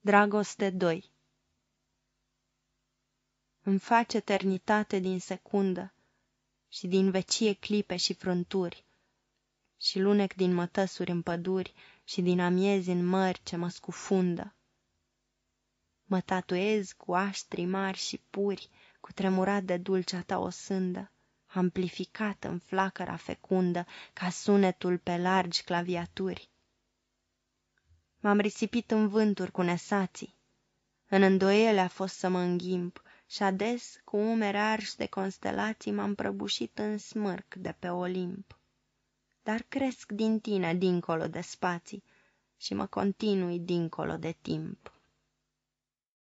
Dragoste 2 Îmi faci eternitate din secundă Și din vecie clipe și frânturi, Și lunec din mătăsuri în păduri Și din amiezi în mări ce mă scufundă. Mă tatuez cu aștri mari și puri, Cu tremurat de dulcea ta o sândă, Amplificat în flacăra fecundă, Ca sunetul pe largi claviaturi. M-am risipit în vânturi cu nesații, În îndoiele a fost să mă înghimp, Și ades, cu umeri arși de constelații, M-am prăbușit în smârc de pe Olimp. Dar cresc din tine dincolo de spații Și mă continui dincolo de timp.